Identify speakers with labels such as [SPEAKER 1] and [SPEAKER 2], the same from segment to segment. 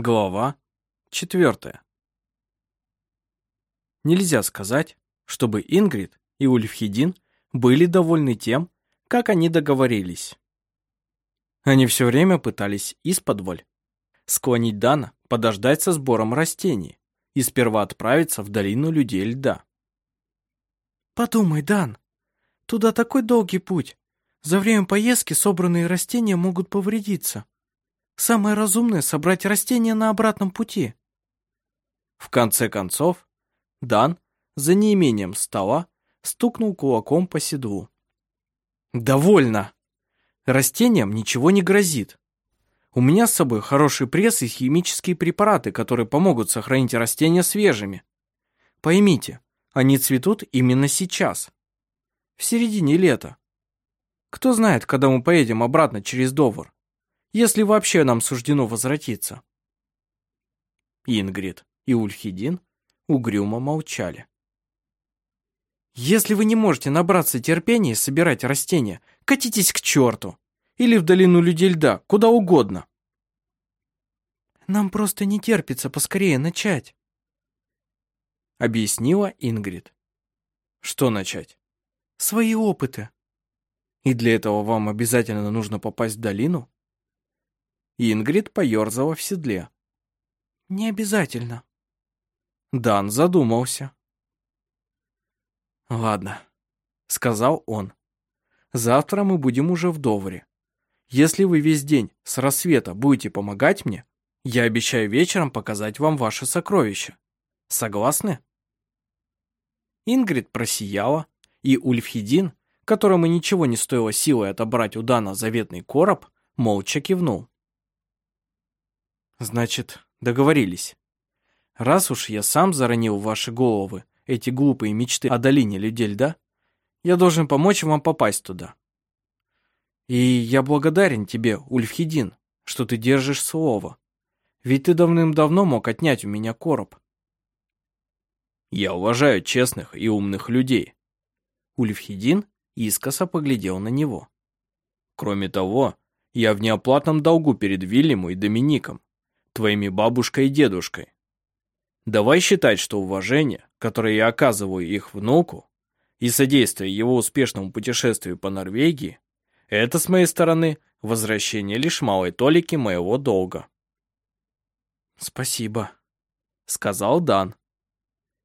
[SPEAKER 1] Глава четвертая. Нельзя сказать, чтобы Ингрид и Ульфхедин были довольны тем, как они договорились. Они все время пытались исподволь склонить Дана подождать со сбором растений и сперва отправиться в долину людей льда.
[SPEAKER 2] «Подумай, Дан, туда такой долгий путь. За время поездки собранные растения могут повредиться. Самое разумное — собрать растения на обратном пути».
[SPEAKER 1] В конце концов, Дан, за неимением стола, стукнул кулаком по седлу. «Довольно! Растениям ничего не грозит. У меня с собой хороший пресс и химические препараты, которые помогут сохранить растения свежими. Поймите, они цветут именно сейчас, в середине лета. Кто знает, когда мы поедем обратно через Довор, если вообще нам суждено возвратиться. Ингрид и Ульхидин угрюмо молчали. Если вы не можете набраться терпения и собирать растения, катитесь к черту. Или в долину людей льда, куда угодно.
[SPEAKER 2] Нам просто не терпится поскорее начать.
[SPEAKER 1] Объяснила Ингрид. Что начать?
[SPEAKER 2] Свои опыты.
[SPEAKER 1] И для этого вам обязательно нужно попасть в долину? Ингрид поерзала в седле.
[SPEAKER 2] Не обязательно.
[SPEAKER 1] Дан задумался. «Ладно», — сказал он. «Завтра мы будем уже в Довре. Если вы весь день с рассвета будете помогать мне, я обещаю вечером показать вам ваше сокровище. Согласны?» Ингрид просияла, и Ульфхедин, которому ничего не стоило силой отобрать у Дана заветный короб, молча кивнул. «Значит, договорились. Раз уж я сам заронил в ваши головы эти глупые мечты о долине людей льда, я должен помочь вам попасть туда. И я благодарен тебе, Ульфхедин, что ты держишь слово. Ведь ты давным-давно мог отнять у меня короб. Я уважаю честных и умных людей. Ульфхедин искоса поглядел на него. Кроме того, я в неоплатном долгу перед Вильяму и Домиником, твоими бабушкой и дедушкой. Давай считать, что уважение, которое я оказываю их внуку, и содействие его успешному путешествию по Норвегии, это с моей стороны возвращение лишь малой толики моего долга.
[SPEAKER 2] Спасибо,
[SPEAKER 1] сказал Дан.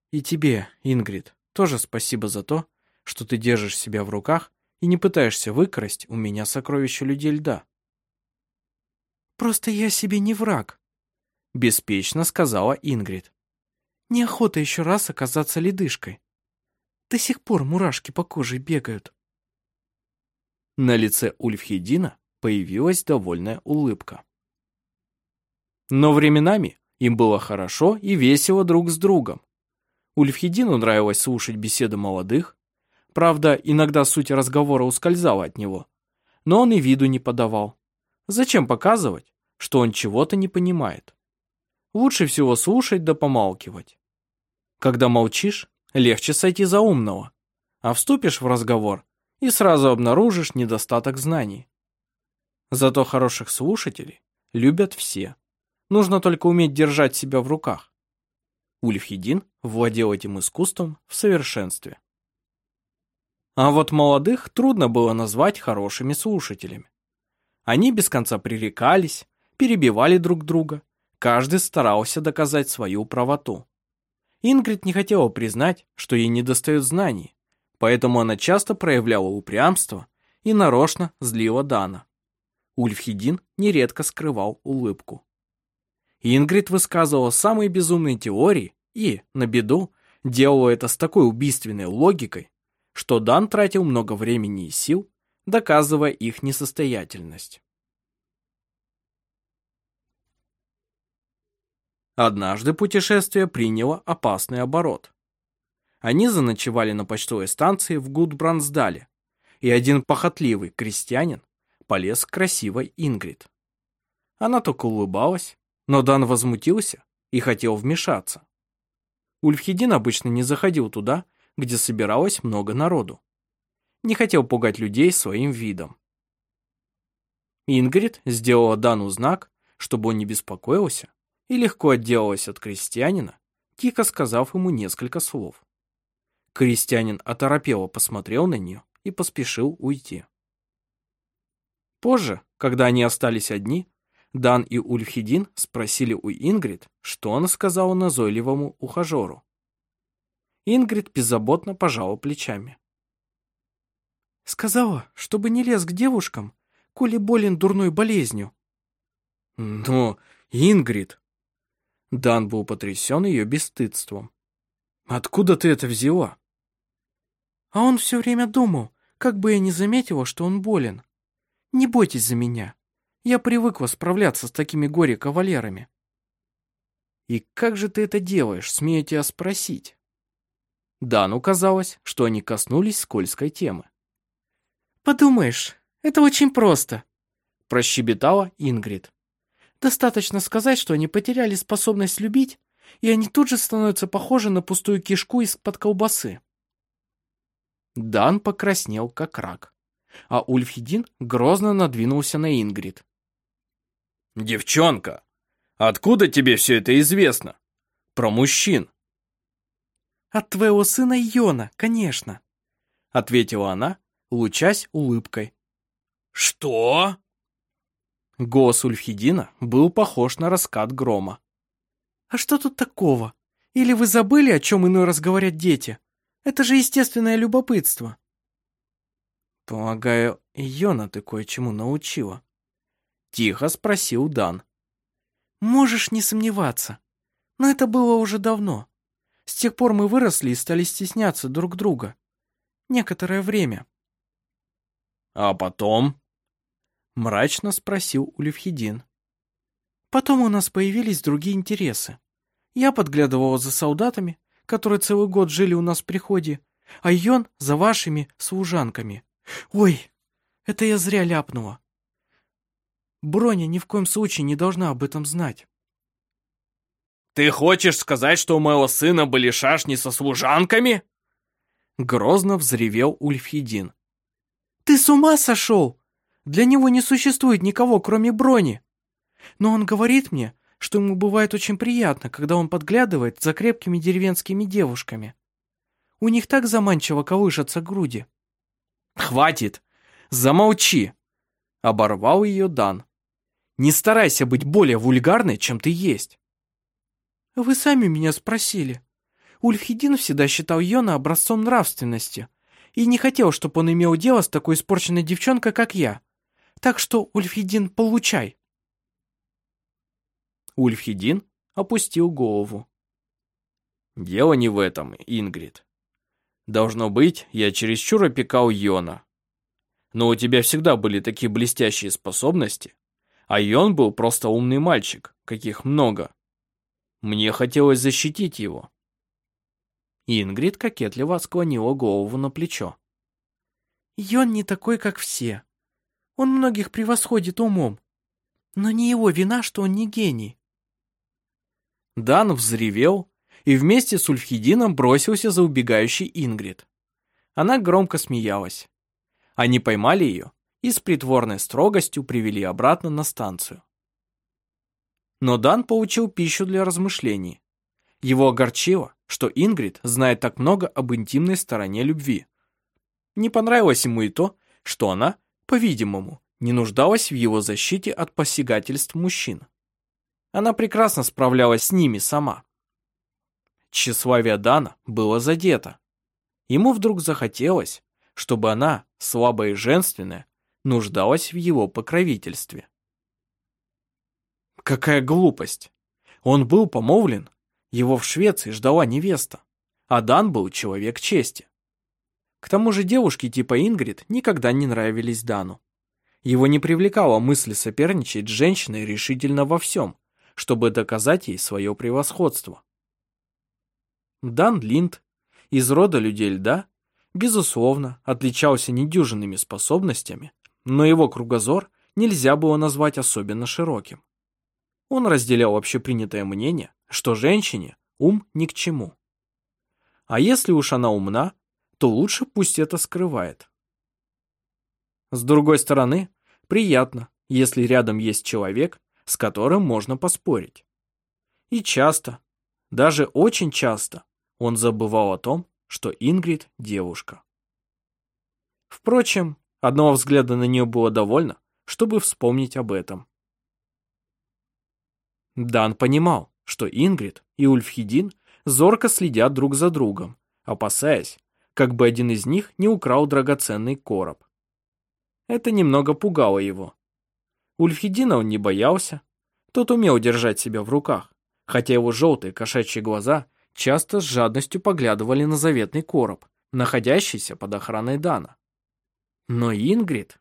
[SPEAKER 2] И тебе, Ингрид, тоже спасибо за то, что ты держишь себя в руках и не пытаешься выкрасть у меня сокровища людей льда. Просто я себе не враг, беспечно сказала Ингрид. Неохота еще раз оказаться ледышкой. До сих пор мурашки по коже бегают.
[SPEAKER 1] На лице Ульфхедина появилась довольная улыбка. Но временами им было хорошо и весело друг с другом. Ульфхедину нравилось слушать беседы молодых, правда, иногда суть разговора ускользала от него, но он и виду не подавал. Зачем показывать, что он чего-то не понимает? Лучше всего слушать да помалкивать. Когда молчишь, легче сойти за умного, а вступишь в разговор и сразу обнаружишь недостаток знаний. Зато хороших слушателей любят все. Нужно только уметь держать себя в руках. Ульфхедин владел этим искусством в совершенстве. А вот молодых трудно было назвать хорошими слушателями. Они без конца пререкались, перебивали друг друга, каждый старался доказать свою правоту. Ингрид не хотела признать, что ей недостает знаний, поэтому она часто проявляла упрямство и нарочно злила Дана. Ульфхедин нередко скрывал улыбку. Ингрид высказывала самые безумные теории и, на беду, делала это с такой убийственной логикой, что Дан тратил много времени и сил, доказывая их несостоятельность. Однажды путешествие приняло опасный оборот. Они заночевали на почтовой станции в Гудбрансдале, и один похотливый крестьянин полез к красивой Ингрид. Она только улыбалась, но Дан возмутился и хотел вмешаться. Ульфхедин обычно не заходил туда, где собиралось много народу. Не хотел пугать людей своим видом. Ингрид сделала Дану знак, чтобы он не беспокоился, и легко отделалась от крестьянина, тихо сказав ему несколько слов. Крестьянин оторопело посмотрел на нее и поспешил уйти. Позже, когда они остались одни, Дан и Ульфхедин спросили у Ингрид, что она сказала назойливому ухажеру. Ингрид беззаботно пожала плечами.
[SPEAKER 2] «Сказала, чтобы не лез к девушкам, коли болен дурной болезнью».
[SPEAKER 1] «Но, Ингрид...» Дан был потрясен ее бесстыдством. «Откуда ты это взяла?»
[SPEAKER 2] А он все время думал, как бы я не заметила, что он болен. Не бойтесь за меня. Я привыкла справляться с такими горе-кавалерами.
[SPEAKER 1] И как же ты это делаешь, смею тебя спросить? Дану казалось, что они коснулись скользкой темы.
[SPEAKER 2] «Подумаешь, это очень просто», –
[SPEAKER 1] прощебетала Ингрид.
[SPEAKER 2] «Достаточно сказать, что они потеряли способность любить, и они тут же становятся похожи на пустую кишку из-под колбасы».
[SPEAKER 1] Дан покраснел, как рак, а Ульфхедин грозно надвинулся на Ингрид. «Девчонка, откуда тебе все это известно? Про мужчин?»
[SPEAKER 2] «От твоего сына Йона, конечно», —
[SPEAKER 1] ответила она, лучась улыбкой. «Что?» Голос Ульфхедина был похож на раскат грома.
[SPEAKER 2] «А что тут такого? Или вы забыли, о чем иной раз говорят дети? Это же естественное любопытство».
[SPEAKER 1] «Полагаю, Йона ты кое-чему научила?» Тихо спросил Дан.
[SPEAKER 2] «Можешь не сомневаться. Но это было уже давно. С тех пор мы выросли и стали стесняться друг друга. Некоторое время.
[SPEAKER 1] А потом? Мрачно спросил Улевхидин.
[SPEAKER 2] Потом у нас появились другие интересы. Я подглядывала за солдатами, которые целый год жили у нас в приходе, а Йон за вашими служанками. Ой, это я зря ляпнула. Броня ни в коем случае не должна об этом знать.
[SPEAKER 1] «Ты хочешь сказать, что у моего сына были шашни со служанками?» Грозно взревел Ульфхедин.
[SPEAKER 2] «Ты с ума сошел? Для него не существует никого, кроме брони. Но он говорит мне, что ему бывает очень приятно, когда он подглядывает за крепкими деревенскими девушками. У них так заманчиво колышатся груди».
[SPEAKER 1] «Хватит! Замолчи!» — оборвал ее Дан. «Не старайся быть более вульгарной, чем ты есть.
[SPEAKER 2] Вы сами меня спросили. Ульфхедин всегда считал Йона образцом нравственности и не хотел, чтобы он имел дело с такой испорченной девчонкой, как я. Так что, Ульфхедин, получай.
[SPEAKER 1] Ульфхедин опустил голову. Дело не в этом, Ингрид. Должно быть, я чересчур опекал Йона. Но у тебя всегда были такие блестящие способности, а Йон был просто умный мальчик, каких много. Мне хотелось защитить его. Ингрид кокетливо склонила голову на плечо.
[SPEAKER 2] Йон не такой, как все. Он многих превосходит умом. Но не его вина, что он не гений.
[SPEAKER 1] Дан взревел и вместе с Ульфхедином бросился за убегающей Ингрид. Она громко смеялась. Они поймали ее и с притворной строгостью привели обратно на станцию. Но Дан получил пищу для размышлений. Его огорчило, что Ингрид знает так много об интимной стороне любви. Не понравилось ему и то, что она, по-видимому, не нуждалась в его защите от посягательств мужчин. Она прекрасно справлялась с ними сама. Тщеславие Дана было задето. Ему вдруг захотелось, чтобы она, слабая и женственная, нуждалась в его покровительстве. Какая глупость! Он был помолвлен, его в Швеции ждала невеста, а Дан был человек чести. К тому же девушки типа Ингрид никогда не нравились Дану. Его не привлекала мысль соперничать с женщиной решительно во всем, чтобы доказать ей свое превосходство. Дан Линд из рода людей льда, безусловно, отличался недюжинными способностями, но его кругозор нельзя было назвать особенно широким. Он разделял общепринятое мнение, что женщине ум ни к чему. А если уж она умна, то лучше пусть это скрывает. С другой стороны, приятно, если рядом есть человек, с которым можно поспорить. И часто, даже очень часто, он забывал о том, что Ингрид – девушка. Впрочем, одного взгляда на нее было довольно, чтобы вспомнить об этом. Дан понимал, что Ингрид и Ульфхедин зорко следят друг за другом, опасаясь, как бы один из них не украл драгоценный короб. Это немного пугало его. Ульфхедина он не боялся, тот умел держать себя в руках, хотя его желтые кошачьи глаза часто с жадностью поглядывали на заветный короб, находящийся под охраной Дана. Но Ингрид...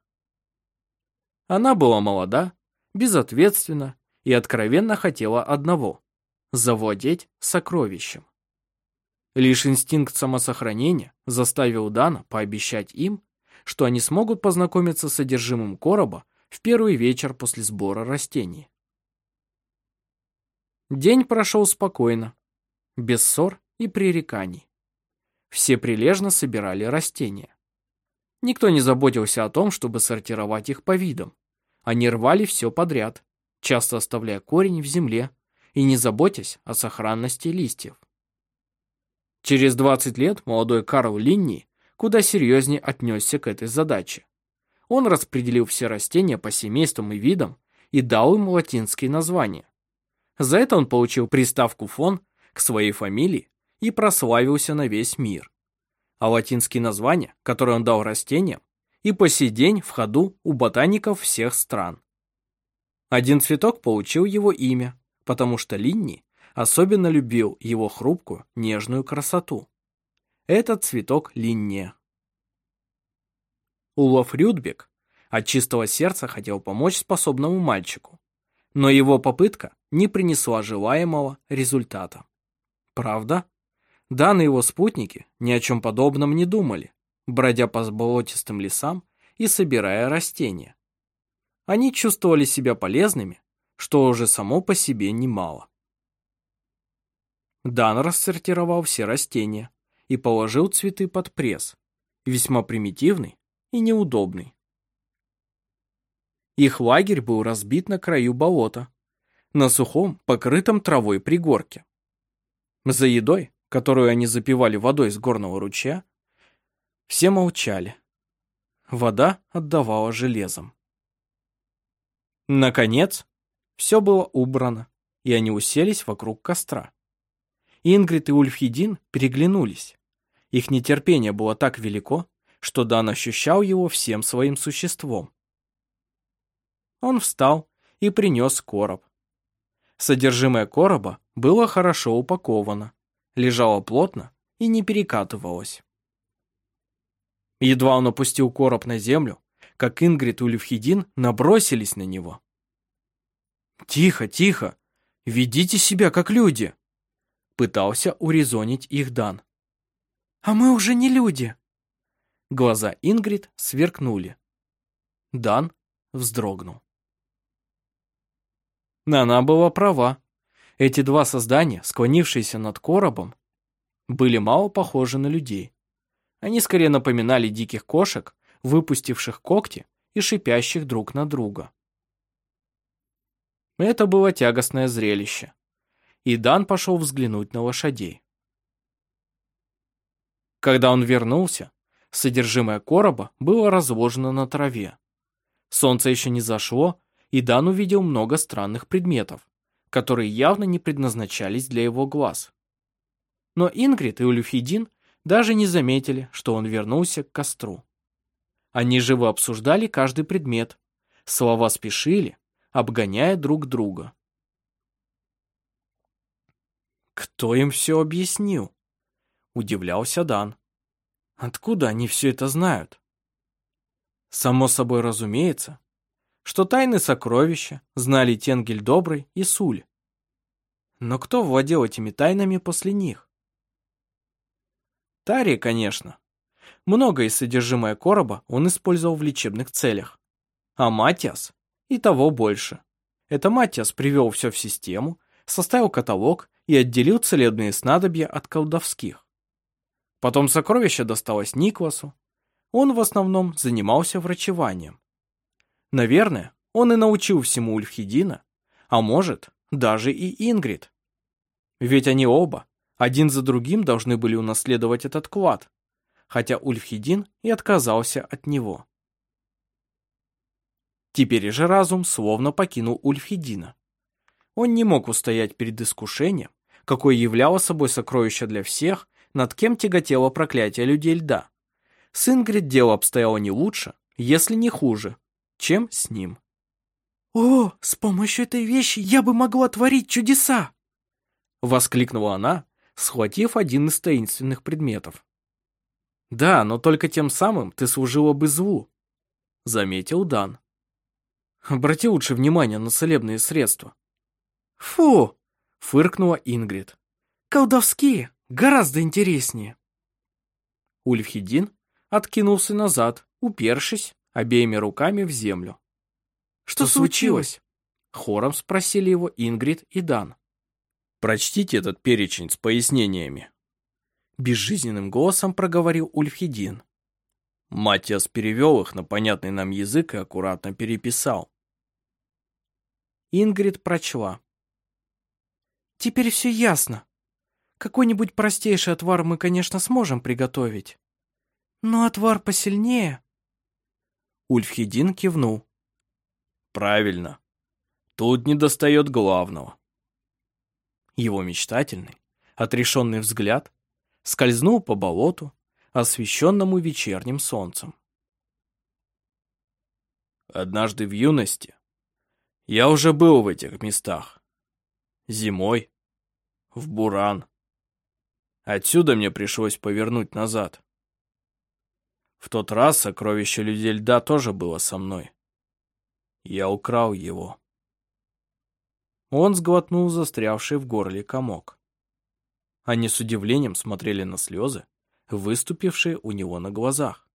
[SPEAKER 1] Она была молода, безответственна и откровенно хотела одного – завладеть сокровищем. Лишь инстинкт самосохранения заставил Дана пообещать им, что они смогут познакомиться с содержимым короба в первый вечер после сбора растений. День прошел спокойно, без ссор и пререканий. Все прилежно собирали растения. Никто не заботился о том, чтобы сортировать их по видам. Они рвали все подряд, часто оставляя корень в земле и не заботясь о сохранности листьев. Через 20 лет молодой Карл Линни куда серьезнее отнесся к этой задаче. Он распределил все растения по семействам и видам и дал им латинские названия. За это он получил приставку «фон» к своей фамилии и прославился на весь мир. А латинские названия, которые он дал растениям, и по сей день в ходу у ботаников всех стран. Один цветок получил его имя, потому что Линни особенно любил его хрупкую, нежную красоту. Этот цветок линния. Улов Рюдбек от чистого сердца хотел помочь способному мальчику, но его попытка не принесла желаемого результата. Правда? Дан и его спутники ни о чем подобном не думали, бродя по болотистым лесам и собирая растения. Они чувствовали себя полезными, что уже само по себе немало. Дан рассортировал все растения, и положил цветы под пресс, весьма примитивный и неудобный. Их лагерь был разбит на краю болота, на сухом, покрытом травой пригорке. За едой, которую они запивали водой с горного ручья, все молчали. Вода отдавала железом. Наконец, все было убрано, и они уселись вокруг костра. Ингрид и Ульфхедин переглянулись. Их нетерпение было так велико, что Дан ощущал его всем своим существом. Он встал и принес короб. Содержимое короба было хорошо упаковано, лежало плотно и не перекатывалось. Едва он опустил короб на землю, как Ингрид и Ульфхедин набросились на него. «Тихо, тихо! Ведите себя как люди!» Пытался урезонить их Дан. «А мы уже не люди!» Глаза Ингрид сверкнули. Дан вздрогнул. Она была права. Эти два создания, склонившиеся над коробом, были мало похожи на людей. Они скорее напоминали диких кошек, выпустивших когти и шипящих друг на друга. Это было тягостное зрелище. И Дан пошел взглянуть на лошадей. Когда он вернулся, содержимое короба было разложено на траве. Солнце еще не зашло, и Дан увидел много странных предметов, которые явно не предназначались для его глаз. Но Ингрид и Улюфидин даже не заметили, что он вернулся к костру. Они живо обсуждали каждый предмет, слова спешили, обгоняя друг друга. Кто им все объяснил? Удивлялся Дан. Откуда они все это знают? Само собой разумеется, что тайны сокровища знали Тенгель Добрый и Суль. Но кто владел этими тайнами после них? Тари, конечно. Многое из содержимое короба он использовал в лечебных целях. А Матиас и того больше. Это Матиас привел все в систему, составил каталог и отделил целебные снадобья от колдовских. Потом сокровище досталось Никвасу. Он в основном занимался врачеванием. Наверное, он и научил всему Ульфхедина, а может, даже и Ингрид. Ведь они оба, один за другим, должны были унаследовать этот клад, хотя Ульфхедин и отказался от него. Теперь же разум словно покинул Ульфхедина. Он не мог устоять перед искушением, какое являло собой сокровище для всех, над кем тяготело проклятие людей льда. С Ингрид дело обстояло не лучше, если не хуже, чем с ним.
[SPEAKER 2] «О, с помощью этой вещи я бы могла творить чудеса!»
[SPEAKER 1] Воскликнула она, схватив один из таинственных предметов. «Да, но только тем самым ты служила бы злу», — заметил Дан. «Обрати лучше внимание на целебные средства».
[SPEAKER 2] «Фу!»
[SPEAKER 1] — фыркнула Ингрид.
[SPEAKER 2] «Колдовские, гораздо интереснее».
[SPEAKER 1] Ульфхедин откинулся назад, упершись обеими руками в землю.
[SPEAKER 2] «Что, Что случилось?»
[SPEAKER 1] Хором спросили его Ингрид и Дан. «Прочтите этот перечень с пояснениями». Безжизненным голосом проговорил Ульфхедин. Матиас перевел их на понятный нам язык и аккуратно переписал. Ингрид прочла.
[SPEAKER 2] «Теперь все ясно. Какой-нибудь простейший отвар мы, конечно, сможем приготовить. Но отвар посильнее...»
[SPEAKER 1] Ульфхедин кивнул. Правильно. Тут не достает главного. Его мечтательный, отрешенный взгляд скользнул по болоту, освещенному вечерним солнцем. Однажды в юности я уже был в этих местах. Зимой, в Буран. Отсюда мне пришлось повернуть назад. В тот раз сокровище людей льда тоже было со мной. Я украл его. Он сглотнул застрявший в горле комок. Они с удивлением смотрели на слезы, выступившие у него на глазах.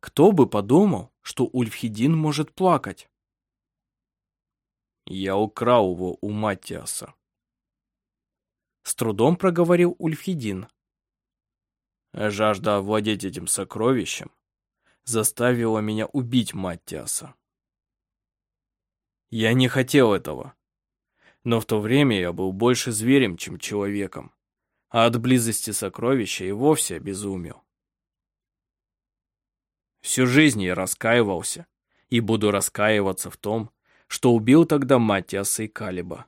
[SPEAKER 1] Кто бы подумал, что Ульфхедин может плакать? Я украл его у Матиаса. С трудом проговорил Ульфхедин. Жажда овладеть этим сокровищем заставила меня убить Маттиаса. Я не хотел этого. Но в то время я был больше зверем, чем человеком, а от близости сокровища и вовсе обезумел. Всю жизнь я раскаивался и буду раскаиваться в том, что убил тогда Матиаса и Калиба.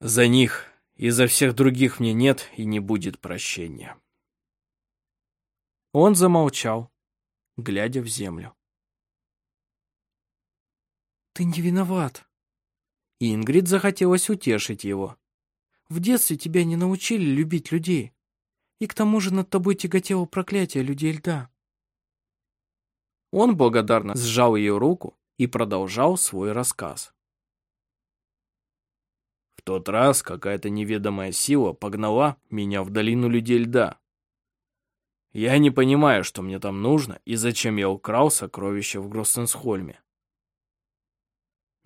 [SPEAKER 1] За них и за всех других мне нет и не будет прощения. Он замолчал, глядя в землю.
[SPEAKER 2] «Ты не виноват».
[SPEAKER 1] Ингрид захотелось утешить его.
[SPEAKER 2] «В детстве тебя не научили любить людей. И к тому же над тобой тяготело проклятие людей льда».
[SPEAKER 1] Он благодарно сжал ее руку и продолжал свой рассказ. В тот раз какая-то неведомая сила погнала меня в долину людей льда. Я не понимаю, что мне там нужно и зачем я украл сокровища в Гроссенсхольме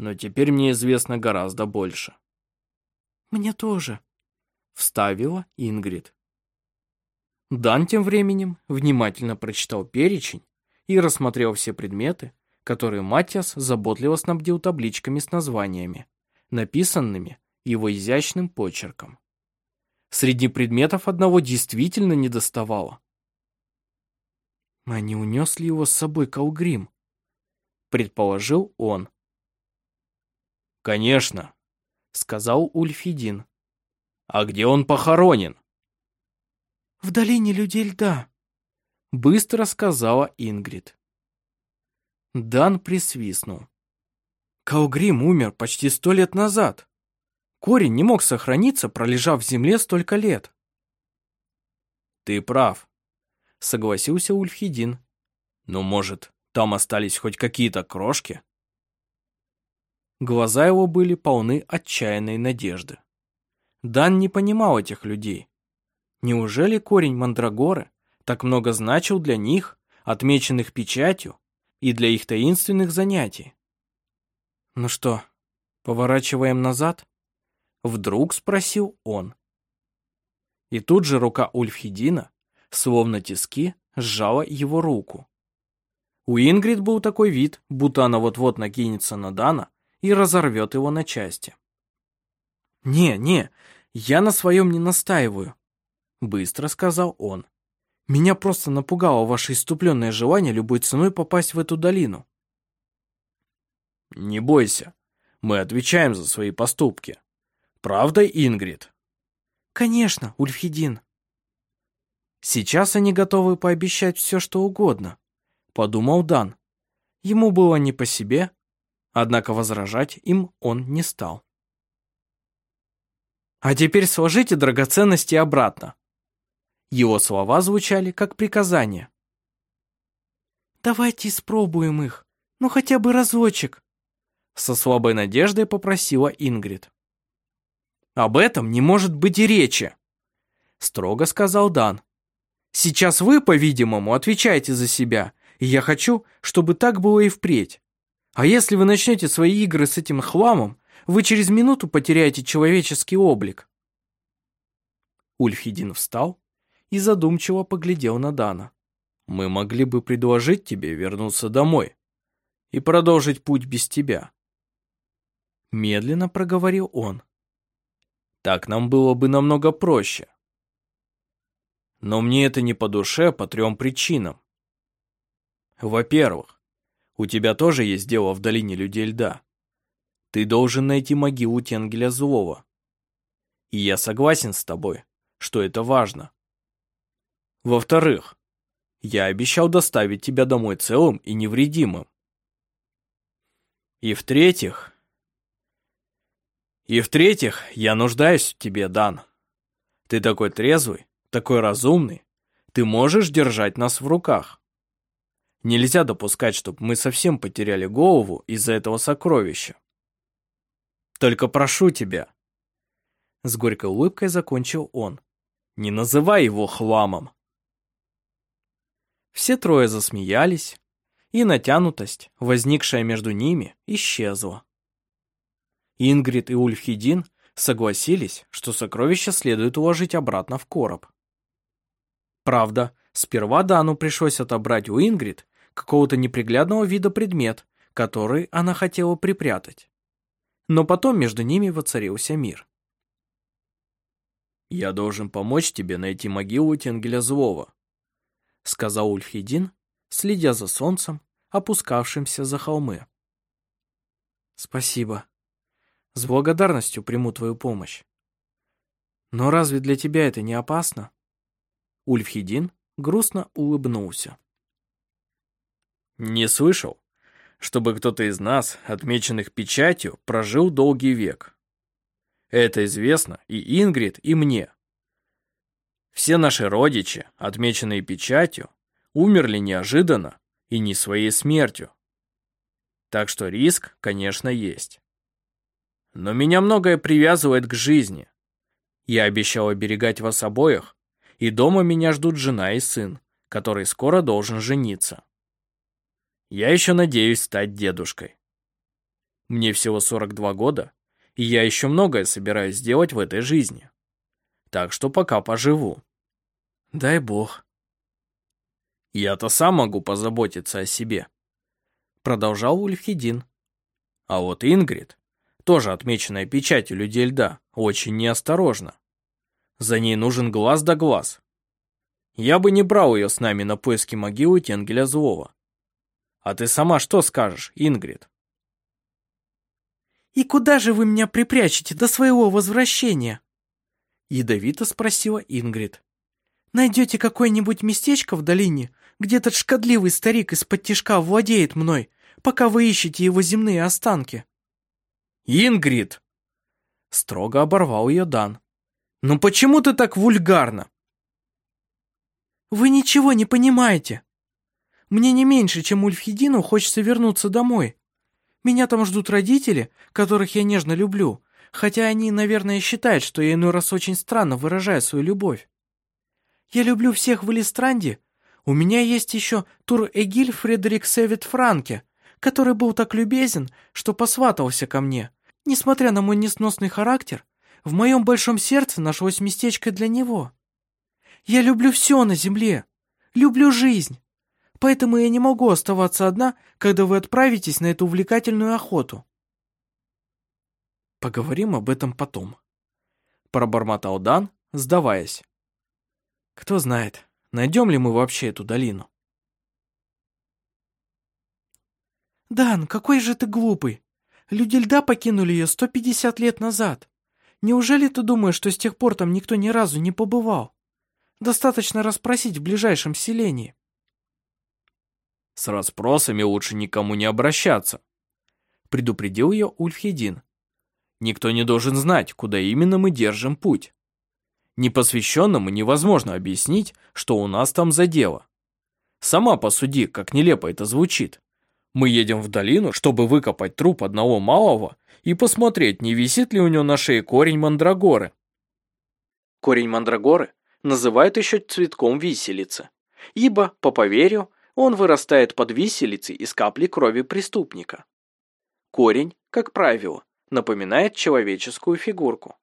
[SPEAKER 1] но теперь мне известно гораздо больше.
[SPEAKER 2] «Мне тоже», —
[SPEAKER 1] вставила Ингрид. Дан тем временем внимательно прочитал перечень и рассмотрел все предметы, которые Матиас заботливо снабдил табличками с названиями, написанными его изящным почерком. Среди предметов одного действительно не доставало.
[SPEAKER 2] «Они унесли его с собой Калгрим», — предположил он.
[SPEAKER 1] «Конечно», — сказал Ульфидин. «А где он похоронен?»
[SPEAKER 2] «В долине людей льда», —
[SPEAKER 1] быстро сказала Ингрид. Дан присвистнул. Калгрим умер почти сто лет назад. Корень не мог сохраниться, пролежав в земле столько лет. Ты прав, согласился Ульфхедин. Но, может, там остались хоть какие-то крошки? Глаза его были полны отчаянной надежды. Дан не понимал этих людей. Неужели корень Мандрагоры так много значил для них, отмеченных печатью, и для их таинственных занятий? «Ну что, поворачиваем назад?» Вдруг спросил он. И тут же рука Ульфхедина, словно тиски, сжала его руку. У Ингрид был такой вид, будто она вот-вот накинется на Дана и разорвет его на части.
[SPEAKER 2] «Не, не, я на своем не настаиваю», — быстро сказал он. «Меня просто напугало ваше иступленное желание любой ценой попасть в эту долину».
[SPEAKER 1] «Не бойся, мы отвечаем за свои поступки. Правда, Ингрид?»
[SPEAKER 2] «Конечно, Ульфхедин». «Сейчас они готовы пообещать все, что угодно», — подумал Дан. Ему было не по себе, однако возражать им он не стал. «А теперь сложите драгоценности обратно». Его слова звучали как приказание. «Давайте испробуем их, ну хотя бы разочек», со слабой надеждой попросила Ингрид. «Об этом не может быть и речи», строго сказал Дан. «Сейчас вы, по-видимому, отвечаете за себя, и я хочу, чтобы так было и впредь. А если вы начнете свои игры с этим хламом, вы через минуту потеряете человеческий облик». Ульфхедин встал и задумчиво поглядел на Дана.
[SPEAKER 1] «Мы могли бы предложить тебе вернуться домой и продолжить путь без тебя.
[SPEAKER 2] Медленно проговорил он.
[SPEAKER 1] Так нам было бы намного проще. Но мне это не по душе по трем причинам. Во-первых, у тебя тоже есть дело в долине людей льда. Ты должен найти могилу Тенгеля Злого. И я согласен с тобой, что это важно. Во-вторых, я обещал доставить тебя домой целым и невредимым. И в-третьих, и в-третьих, я нуждаюсь в тебе, Дан. Ты такой трезвый, такой разумный. Ты можешь держать нас в руках. Нельзя допускать, чтобы мы совсем потеряли голову из-за этого сокровища. Только прошу тебя. С горькой улыбкой закончил он. Не называй его хламом.
[SPEAKER 2] Все трое засмеялись, и натянутость, возникшая между ними, исчезла. Ингрид и Ульфхедин согласились, что сокровища следует уложить обратно в короб. Правда, сперва Дану пришлось отобрать у Ингрид какого-то неприглядного вида предмет, который она хотела припрятать. Но потом между ними воцарился мир.
[SPEAKER 1] «Я должен помочь тебе найти могилу Тенгеля Злого», сказал Ульфхедин, следя за солнцем, опускавшимся за холмы.
[SPEAKER 2] «Спасибо», с благодарностью приму твою помощь. Но разве для тебя это не опасно? Ульфхедин грустно улыбнулся.
[SPEAKER 1] Не слышал, чтобы кто-то из нас, отмеченных печатью, прожил долгий век. Это известно и Ингрид, и мне. Все наши родичи, отмеченные печатью, умерли неожиданно и не своей смертью. Так что риск, конечно, есть. Но меня многое привязывает к жизни. Я обещал оберегать вас обоих, и дома меня ждут жена и сын, который скоро должен жениться. Я еще надеюсь стать дедушкой. Мне всего 42 года, и я еще многое собираюсь сделать в этой жизни. Так что пока поживу.
[SPEAKER 2] Дай бог.
[SPEAKER 1] Я-то сам могу позаботиться о себе. Продолжал Ульфхедин. А вот Ингрид тоже отмеченная печатью людей льда, очень неосторожно. За ней нужен глаз да глаз. Я бы не брал ее с нами на поиски могилы Тенгеля Злого. А ты сама что скажешь, Ингрид?
[SPEAKER 2] «И куда же вы меня припрячете до своего возвращения?» Ядовито спросила Ингрид. «Найдете какое-нибудь местечко в долине, где этот шкодливый старик из-под тишка владеет мной, пока вы ищете его земные останки?»
[SPEAKER 1] «Ингрид!» Строго оборвал ее Дан. «Ну почему ты так вульгарно?»
[SPEAKER 2] «Вы ничего не понимаете. Мне не меньше, чем Ульфхедину, хочется вернуться домой. Меня там ждут родители, которых я нежно люблю, хотя они, наверное, считают, что я иной раз очень странно выражаю свою любовь. Я люблю всех в Элистранде. У меня есть еще Тур-Эгиль Фредерик Севит Франке, который был так любезен, что посватался ко мне. Несмотря на мой несносный характер, в моем большом сердце нашлось местечко для него. Я люблю все на земле, люблю жизнь, поэтому я не могу оставаться одна, когда вы отправитесь на эту увлекательную охоту. Поговорим об этом потом.
[SPEAKER 1] пробормотал Дан, сдаваясь.
[SPEAKER 2] Кто знает, найдем ли мы вообще эту долину. «Дан, какой же ты глупый! Люди льда покинули ее 150 лет назад. Неужели ты думаешь, что с тех пор там никто ни разу не побывал? Достаточно расспросить в ближайшем селении».
[SPEAKER 1] «С расспросами лучше никому не обращаться», — предупредил ее Ульфхедин. «Никто не должен знать, куда именно мы держим путь. Непосвященному невозможно объяснить, что у нас там за дело. Сама посуди, как нелепо это звучит. Мы едем в долину, чтобы выкопать труп одного малого и посмотреть, не висит ли у него на шее корень мандрагоры. Корень мандрагоры называют еще цветком виселицы, ибо, по поверью, он вырастает под виселицей из капли крови преступника. Корень, как правило, напоминает человеческую фигурку.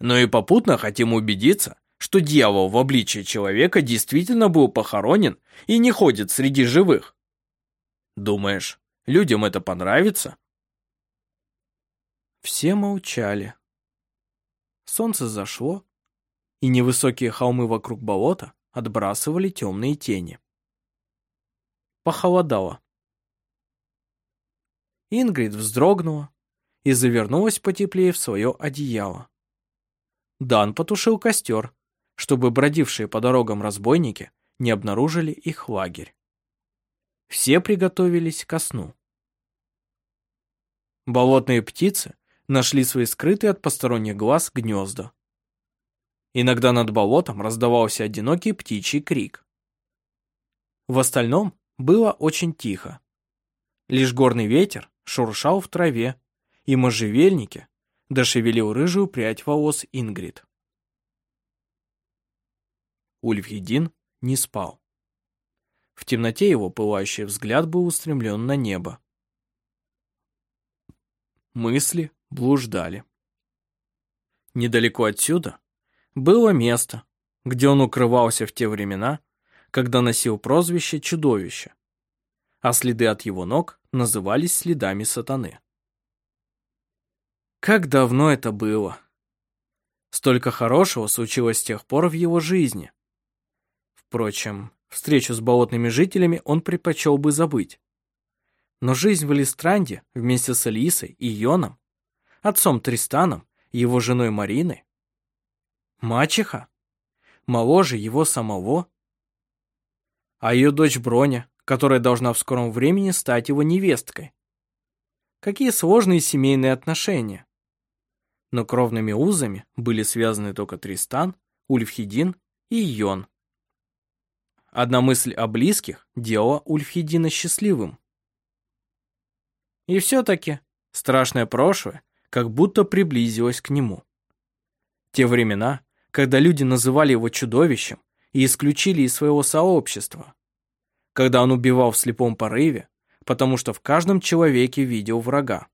[SPEAKER 1] Но и попутно хотим убедиться, что дьявол в обличии человека действительно был похоронен и не ходит среди живых. Думаешь, людям это понравится?
[SPEAKER 2] Все молчали. Солнце зашло, и невысокие холмы вокруг болота отбрасывали темные тени. Похолодало. Ингрид вздрогнула и завернулась потеплее в свое одеяло. Дан потушил костер, чтобы бродившие по дорогам разбойники не обнаружили их лагерь. Все приготовились ко сну. Болотные птицы нашли свои скрытые от посторонних глаз гнезда. Иногда над болотом раздавался одинокий птичий крик. В остальном было очень тихо. Лишь горный ветер шуршал в траве, и можжевельники дошевелил рыжую прядь волос Ингрид. Ульфхедин не спал. В темноте его пылающий взгляд был устремлен на небо. Мысли блуждали. Недалеко отсюда было место, где он укрывался в те времена, когда носил прозвище «Чудовище», а следы от его ног назывались следами сатаны. Как давно это было! Столько хорошего случилось с тех пор в его жизни. Впрочем, Встречу с болотными жителями он предпочел бы забыть. Но жизнь в Элистранде вместе с Алисой и Йоном, отцом Тристаном его женой Мариной, мачеха, моложе его самого, а ее дочь Броня, которая должна в скором времени стать его невесткой. Какие сложные семейные отношения. Но кровными узами были связаны только Тристан, Ульфхедин и Йон. Одна мысль о близких делала Ульфхедина счастливым. И все-таки страшное прошлое как будто приблизилось к нему. Те времена, когда люди называли его чудовищем и исключили из своего сообщества. Когда он убивал в слепом порыве, потому что в каждом человеке видел врага.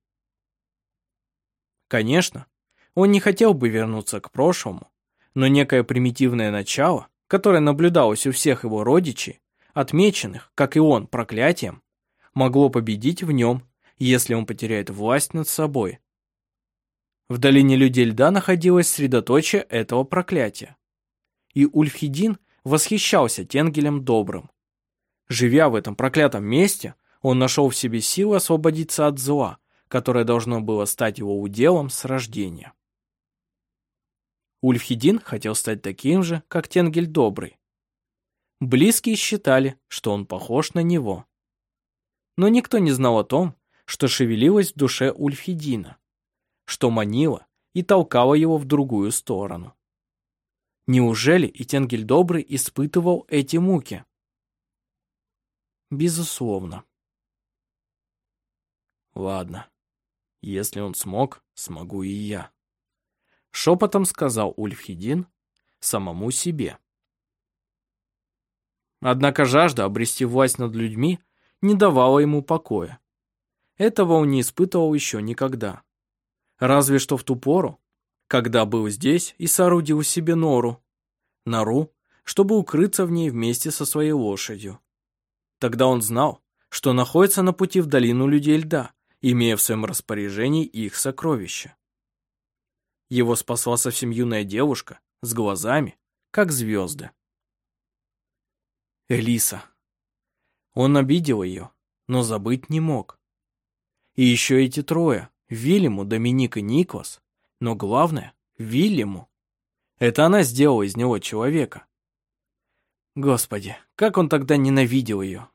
[SPEAKER 2] Конечно, он не хотел бы вернуться к прошлому, но некое примитивное начало которое наблюдалось у всех его родичей, отмеченных, как и он, проклятием, могло победить в нем, если он потеряет власть над собой. В долине людей льда находилось средоточие этого проклятия. И Ульфхедин восхищался Тенгелем Добрым. Живя в этом проклятом месте, он нашел в себе силы освободиться от зла, которое должно было стать его уделом с рождения. Ульфхедин хотел стать таким же, как Тенгель Добрый. Близкие считали, что он похож на него. Но никто не знал о том, что шевелилось в душе Ульфхедина, что манило и толкало его в другую сторону. Неужели и Тенгель Добрый испытывал эти муки? Безусловно. Ладно, если он смог, смогу и я. Шепотом сказал Ульфхедин самому себе. Однако жажда обрести власть над людьми не давала ему покоя. Этого он не испытывал еще никогда. Разве что в ту пору, когда был здесь и соорудил себе нору. Нору, чтобы укрыться в ней вместе со своей лошадью. Тогда он знал, что находится на пути в долину людей льда, имея в своем распоряжении их сокровища.
[SPEAKER 1] Его спасла совсем юная девушка с глазами, как звезды. Элиса. Он обидел ее, но забыть не мог. И еще эти трое, Вильяму, Доминик и Никлас, но главное, Вильяму. Это она сделала из него человека. Господи, как он тогда ненавидел ее.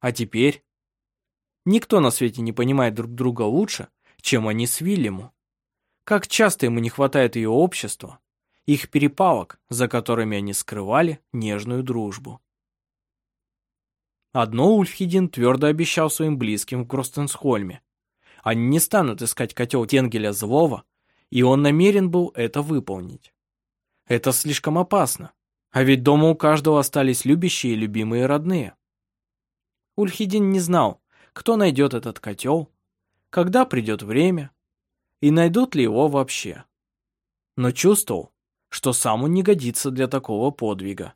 [SPEAKER 1] А теперь? Никто на свете не понимает друг друга лучше, чем они с Вильяму. Как часто ему не хватает ее общества, их перепалок, за которыми они скрывали нежную дружбу. Одно Ульфхедин твердо обещал своим близким в Гростенсхольме. Они не станут искать котел Тенгеля злого, и он намерен был это выполнить. Это слишком опасно, а ведь дома у каждого остались любящие и любимые родные. Ульхидин не знал, кто найдет этот котел, когда придет время, и найдут ли его вообще. Но чувствовал, что сам он не годится для такого подвига.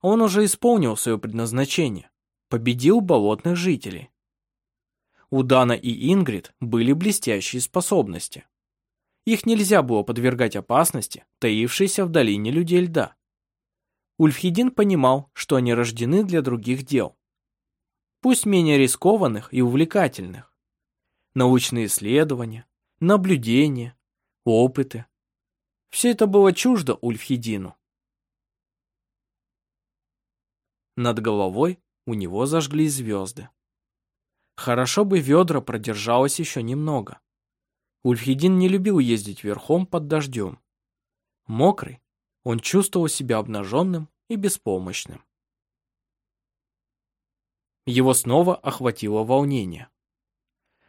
[SPEAKER 1] Он уже исполнил свое предназначение, победил болотных жителей. У Дана и Ингрид были блестящие способности. Их нельзя было подвергать опасности, таившейся в долине людей льда. Ульфхедин понимал, что они рождены для других дел. Пусть менее рискованных и увлекательных. Научные исследования, наблюдения, опыты. Все это было чуждо Ульфхедину. Над головой у него зажглись звезды. Хорошо бы ведра продержалось еще немного. Ульфхедин не любил ездить верхом под дождем. Мокрый, он чувствовал себя обнаженным и беспомощным. Его снова охватило волнение.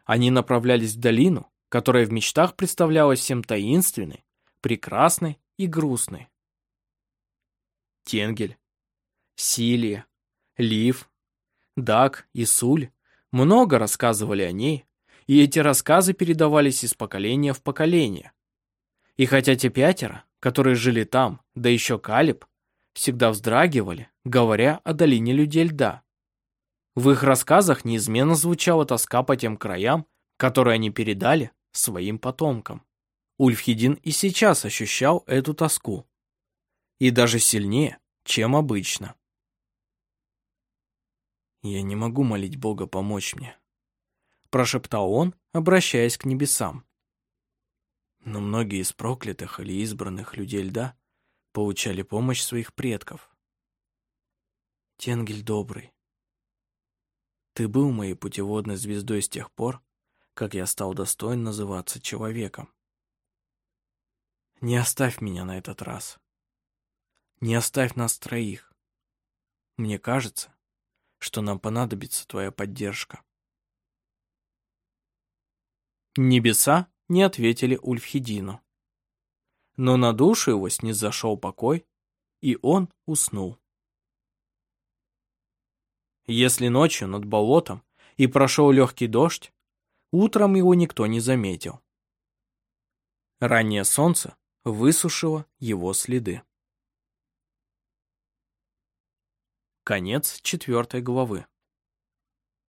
[SPEAKER 1] Они направлялись в долину, которая в мечтах представлялась всем таинственной, прекрасной и грустной. Тенгель, Силия, Лив, Дак и Суль много рассказывали о ней, и эти рассказы передавались из поколения в поколение. И хотя те пятеро, которые жили там, да еще Калиб, всегда вздрагивали, говоря о долине людей льда. В их рассказах неизменно звучала тоска по тем краям, которые они передали своим потомкам. Ульфхедин и сейчас ощущал эту тоску. И даже сильнее, чем обычно. «Я не могу молить Бога помочь мне», — прошептал он, обращаясь к небесам. Но многие из проклятых или избранных людей льда получали помощь своих предков. Тенгель добрый, ты был моей путеводной звездой с тех пор, как я стал достоин называться человеком. Не оставь меня на этот раз. Не оставь нас троих. Мне кажется, что нам понадобится твоя поддержка. Небеса не ответили Ульфхедину. Но на душу его снизошел покой, и он уснул. Если ночью над болотом и прошел легкий дождь, утром его никто не заметил. Раннее солнце высушило его следы. Конец четвертой главы.